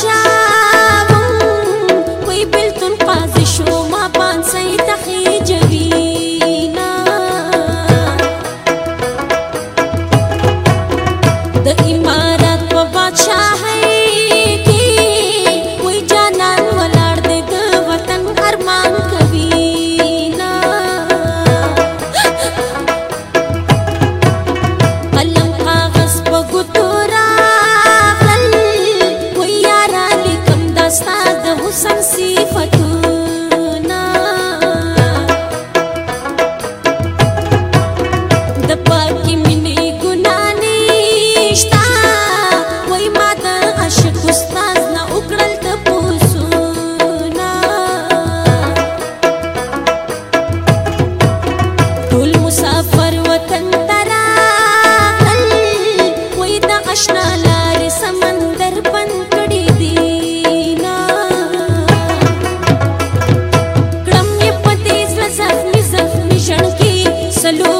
sunshine salud.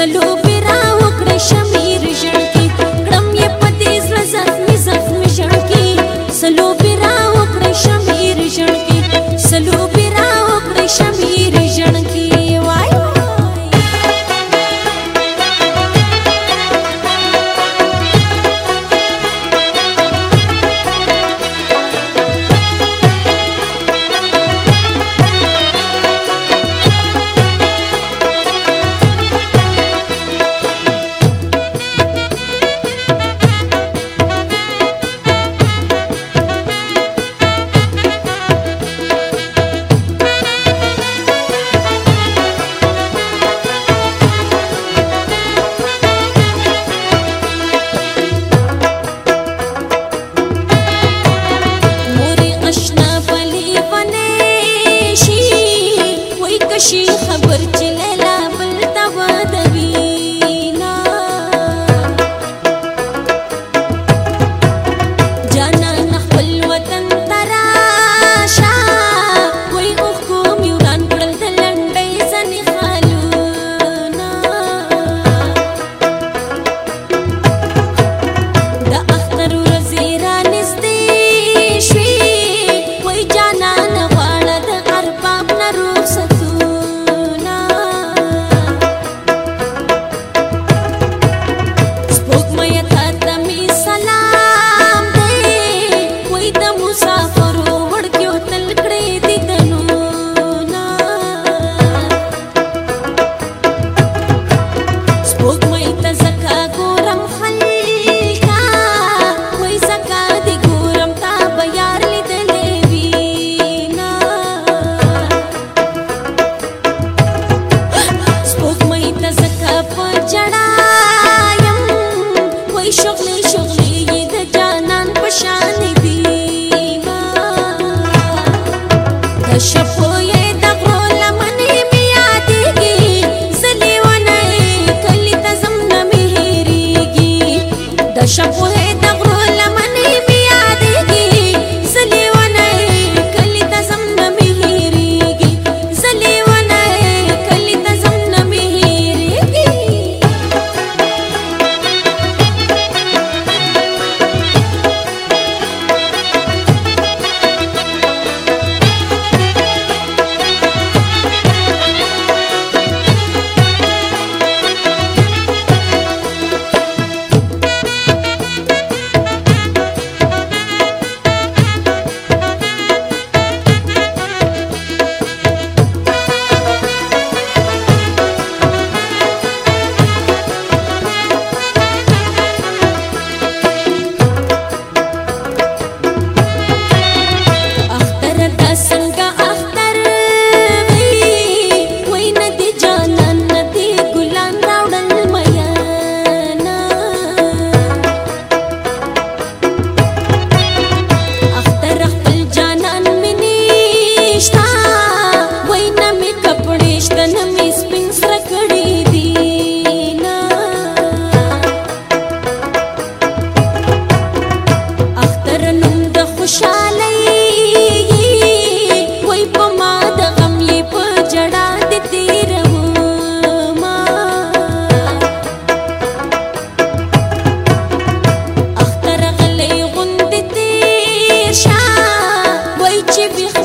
I salute. J'ai